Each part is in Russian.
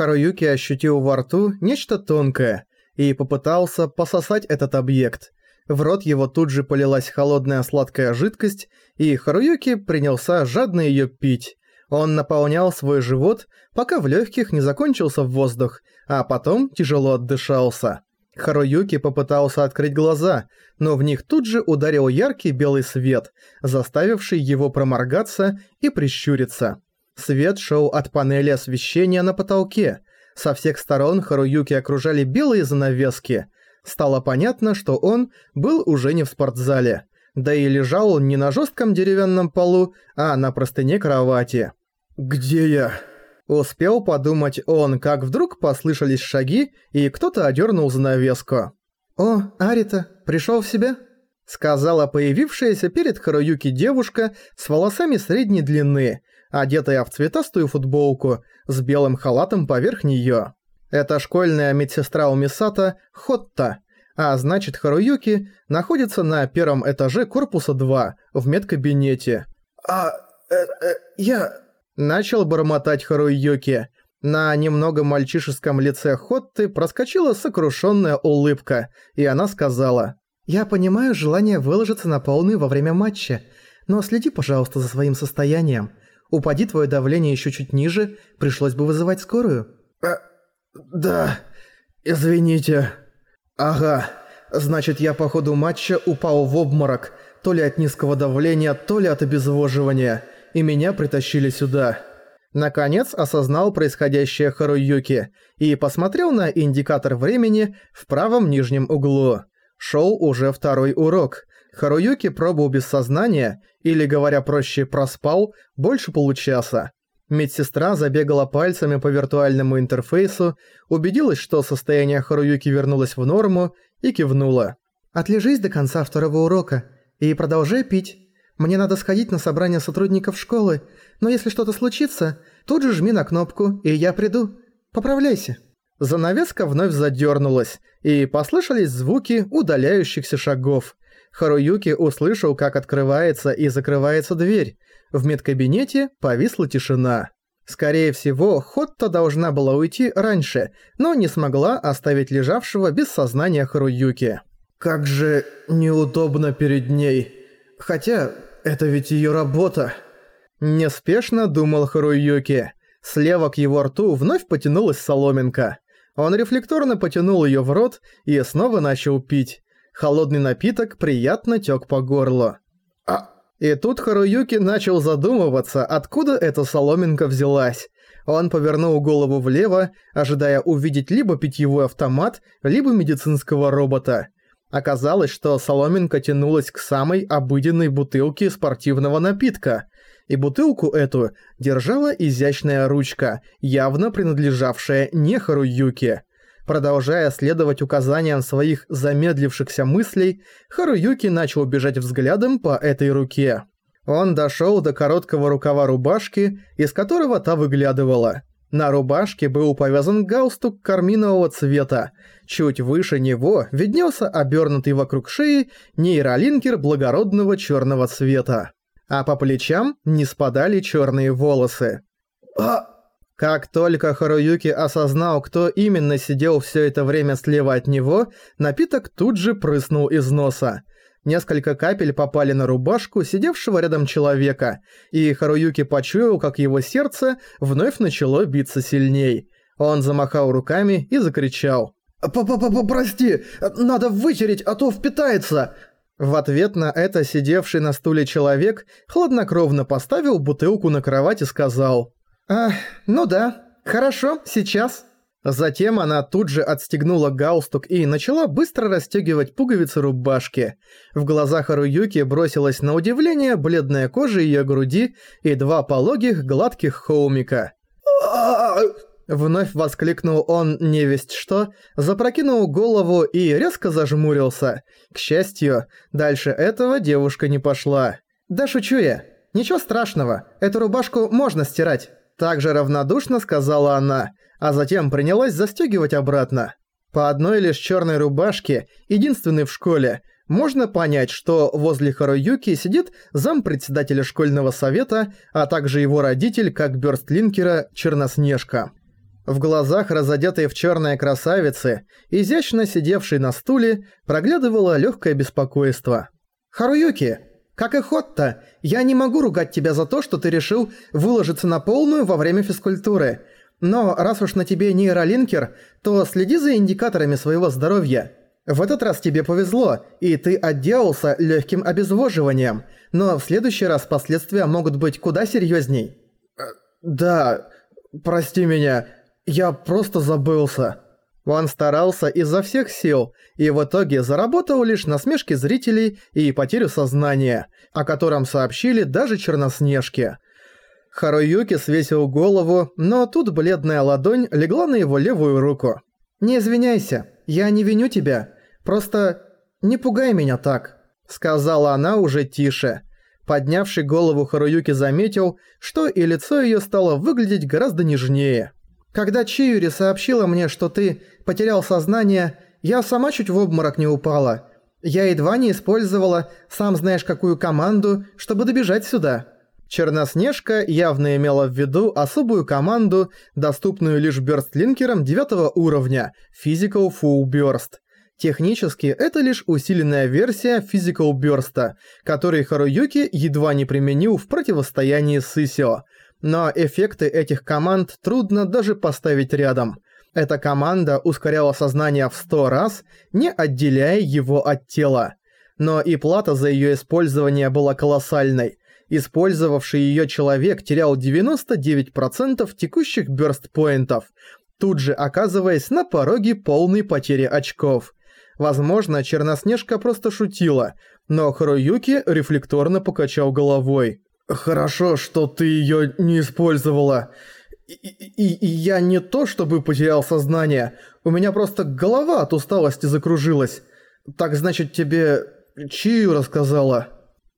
Харуюки ощутил во рту нечто тонкое и попытался пососать этот объект. В рот его тут же полилась холодная сладкая жидкость, и Харуюки принялся жадно её пить. Он наполнял свой живот, пока в легких не закончился воздух, а потом тяжело отдышался. Харуюки попытался открыть глаза, но в них тут же ударил яркий белый свет, заставивший его проморгаться и прищуриться. Свет шел от панели освещения на потолке. Со всех сторон Харуюки окружали белые занавески. Стало понятно, что он был уже не в спортзале. Да и лежал он не на жестком деревянном полу, а на простыне кровати. «Где я?» Успел подумать он, как вдруг послышались шаги, и кто-то одернул занавеску. «О, Арита, пришел в себя?» Сказала появившаяся перед Харуюки девушка с волосами средней длины, одетая в цветастую футболку, с белым халатом поверх неё. Это школьная медсестра у Мисата Хотта, а значит Харуюки находится на первом этаже корпуса 2 в медкабинете. «А, э, э, я...» Начал бормотать Харуюки. На немного мальчишеском лице Хотты проскочила сокрушенная улыбка, и она сказала «Я понимаю желание выложиться на полную во время матча, но следи, пожалуйста, за своим состоянием. Упади твое давление еще чуть ниже, пришлось бы вызывать скорую». «А, да, извините. Ага, значит я по ходу матча упал в обморок, то ли от низкого давления, то ли от обезвоживания» и меня притащили сюда». Наконец осознал происходящее Харуюки и посмотрел на индикатор времени в правом нижнем углу. Шел уже второй урок. Харуюки пробовал без сознания, или, говоря проще, проспал, больше получаса. Медсестра забегала пальцами по виртуальному интерфейсу, убедилась, что состояние Харуюки вернулось в норму, и кивнула. «Отлежись до конца второго урока и продолжай пить. Мне надо сходить на собрание сотрудников школы, но если что-то случится, тут же жми на кнопку, и я приду. Поправляйся». Занавеска вновь задернулась, и послышались звуки удаляющихся шагов. Харуюки услышал, как открывается и закрывается дверь. В медкабинете повисла тишина. Скорее всего, Хотта должна была уйти раньше, но не смогла оставить лежавшего без сознания Харуюки. «Как же неудобно перед ней. Хотя это ведь её работа. Неспешно думал Харуюки. Слева к его рту вновь потянулась соломинка. Он рефлекторно потянул её в рот и снова начал пить. Холодный напиток приятно тёк по горлу. А... И тут Харуюки начал задумываться, откуда эта соломинка взялась. Он повернул голову влево, ожидая увидеть либо питьевой автомат, либо медицинского робота. Оказалось, что соломинка тянулась к самой обыденной бутылке спортивного напитка, и бутылку эту держала изящная ручка, явно принадлежавшая не Харуюке. Продолжая следовать указаниям своих замедлившихся мыслей, Харуюки начал бежать взглядом по этой руке. Он дошел до короткого рукава рубашки, из которого та выглядывала. На рубашке был повязан галстук карминового цвета. Чуть выше него виднелся обернутый вокруг шеи нейролинкер благородного черного цвета. А по плечам не спадали черные волосы. А... Как только Харуюки осознал, кто именно сидел все это время слева от него, напиток тут же прыснул из носа. Несколько капель попали на рубашку сидевшего рядом человека, и Харуюки почуял, как его сердце вновь начало биться сильней. Он замахал руками и закричал. «П-п-п-прости, надо вытереть, а то впитается!» В ответ на это сидевший на стуле человек хладнокровно поставил бутылку на кровать и сказал. «А, ну да, хорошо, сейчас». Затем она тут же отстегнула галстук и начала быстро расстегивать пуговицы рубашки. В глазах Аруюки бросилась на удивление бледная кожа ее груди и два пологих гладких хоумика. Вновь воскликнул он невесть что, запрокинул голову и резко зажмурился. К счастью, дальше этого девушка не пошла. «Да шучу я. Ничего страшного, эту рубашку можно стирать». Также равнодушно сказала она, а затем принялась застегивать обратно. По одной лишь черной рубашке, единственной в школе, можно понять, что возле Харуюки сидит зампредседателя школьного совета, а также его родитель, как бёрстлинкера Черноснежка. В глазах разодетой в черные красавицы, изящно сидевшей на стуле, проглядывало легкое беспокойство. «Харуюки, как и Хотта, я не могу ругать тебя за то, что ты решил выложиться на полную во время физкультуры. Но раз уж на тебе нейролинкер, то следи за индикаторами своего здоровья. В этот раз тебе повезло, и ты отделался легким обезвоживанием, но в следующий раз последствия могут быть куда серьезней. Э, «Да, прости меня, я просто забылся». Он старался изо всех сил и в итоге заработал лишь насмешки зрителей и потерю сознания, о котором сообщили даже Черноснежке. Харуюки свесил голову, но тут бледная ладонь легла на его левую руку. «Не извиняйся, я не виню тебя, просто не пугай меня так», — сказала она уже тише. Поднявший голову Харуюки заметил, что и лицо её стало выглядеть гораздо нежнее. Когда Чиюри сообщила мне, что ты потерял сознание, я сама чуть в обморок не упала. Я едва не использовала, сам знаешь какую команду, чтобы добежать сюда». Черноснежка явно имела в виду особую команду, доступную лишь бёрстлинкерам девятого уровня – Physical Full Burst. Технически это лишь усиленная версия Physical Burst, который Харуюки едва не применил в противостоянии с Исио – но эффекты этих команд трудно даже поставить рядом. Эта команда ускоряла сознание в 100 раз, не отделяя его от тела. Но и плата за её использование была колоссальной. Использовавший её человек терял 99% текущих бёрст-поинтов, тут же оказываясь на пороге полной потери очков. Возможно, Черноснежка просто шутила, но Харуюки рефлекторно покачал головой. «Хорошо, что ты её не использовала. И, и, и я не то чтобы потерял сознание, у меня просто голова от усталости закружилась. Так значит, тебе Чию рассказала?»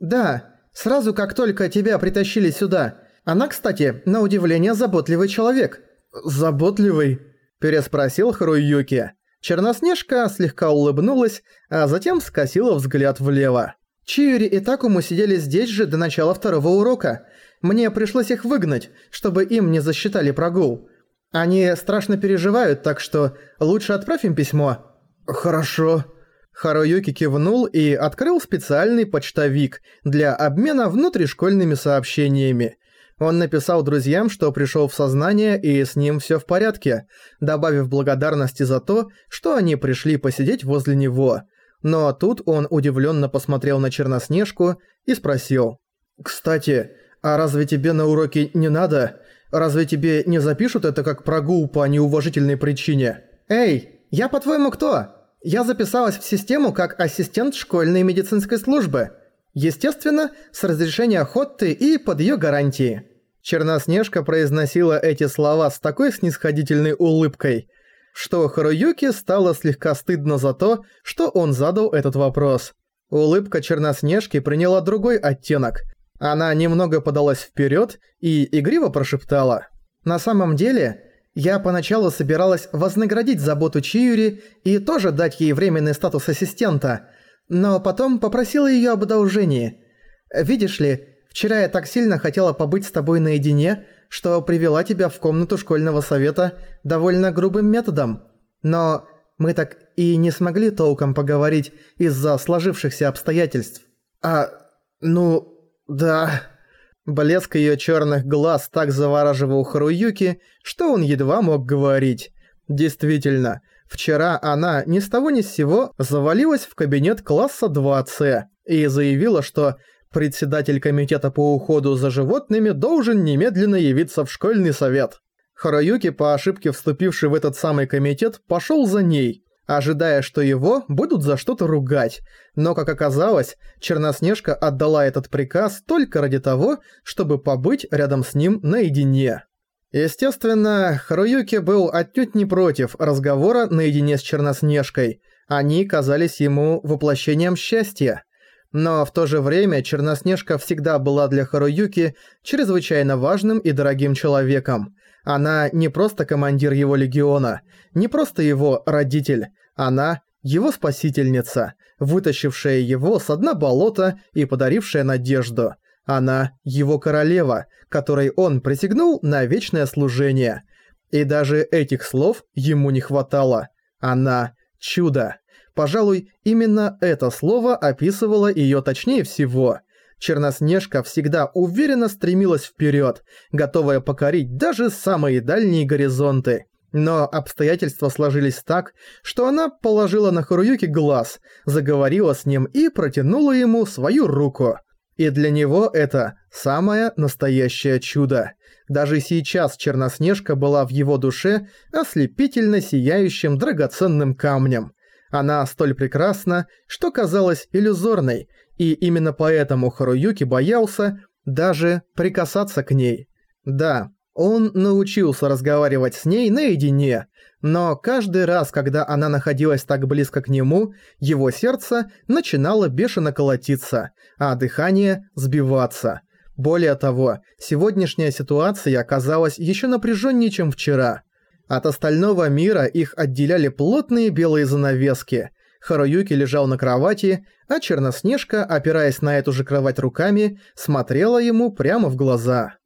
«Да, сразу как только тебя притащили сюда. Она, кстати, на удивление заботливый человек». «Заботливый?» – переспросил Харуюки. Черноснежка слегка улыбнулась, а затем скосила взгляд влево. Чиури и Такому сидели здесь же до начала второго урока. Мне пришлось их выгнать, чтобы им не засчитали прогул. Они страшно переживают, так что лучше отправь им письмо». «Хорошо». Харуюки кивнул и открыл специальный почтовик для обмена внутришкольными сообщениями. Он написал друзьям, что пришел в сознание и с ним все в порядке, добавив благодарности за то, что они пришли посидеть возле него – но тут он удивленно посмотрел на Черноснежку и спросил. «Кстати, а разве тебе на уроке не надо? Разве тебе не запишут это как прогул по неуважительной причине?» «Эй, я по-твоему кто? Я записалась в систему как ассистент школьной медицинской службы. Естественно, с разрешения Хотты и под её гарантии». Черноснежка произносила эти слова с такой снисходительной улыбкой – что Харуюки стало слегка стыдно за то, что он задал этот вопрос. Улыбка Черноснежки приняла другой оттенок. Она немного подалась вперед и игриво прошептала. «На самом деле, я поначалу собиралась вознаградить заботу Чиюри и тоже дать ей временный статус ассистента, но потом попросила её об одолжении. Видишь ли, вчера я так сильно хотела побыть с тобой наедине, что привела тебя в комнату школьного совета довольно грубым методом. Но мы так и не смогли толком поговорить из-за сложившихся обстоятельств. А, ну, да... Блеск её чёрных глаз так завораживал Харуюки, что он едва мог говорить. Действительно, вчера она ни с того ни с сего завалилась в кабинет класса 2С и заявила, что Председатель комитета по уходу за животными должен немедленно явиться в школьный совет. Хараюки, по ошибке вступивший в этот самый комитет, пошёл за ней, ожидая, что его будут за что-то ругать. Но, как оказалось, Черноснежка отдала этот приказ только ради того, чтобы побыть рядом с ним наедине. Естественно, Харуюки был отнюдь не против разговора наедине с Черноснежкой. Они казались ему воплощением счастья. Но в то же время Черноснежка всегда была для Харуюки чрезвычайно важным и дорогим человеком. Она не просто командир его легиона, не просто его родитель, она его спасительница, вытащившая его с дна болота и подарившая надежду. Она его королева, которой он присягнул на вечное служение. И даже этих слов ему не хватало. Она – чудо. Пожалуй, именно это слово описывало её точнее всего. Черноснежка всегда уверенно стремилась вперёд, готовая покорить даже самые дальние горизонты. Но обстоятельства сложились так, что она положила на Харуюки глаз, заговорила с ним и протянула ему свою руку. И для него это самое настоящее чудо. Даже сейчас Черноснежка была в его душе ослепительно сияющим драгоценным камнем. Она столь прекрасна, что казалась иллюзорной, и именно поэтому Харуюки боялся даже прикасаться к ней. Да, он научился разговаривать с ней наедине, но каждый раз, когда она находилась так близко к нему, его сердце начинало бешено колотиться, а дыхание сбиваться. Более того, сегодняшняя ситуация оказалась еще напряженнее, чем вчера. От остального мира их отделяли плотные белые занавески. Харуюки лежал на кровати, а Черноснежка, опираясь на эту же кровать руками, смотрела ему прямо в глаза.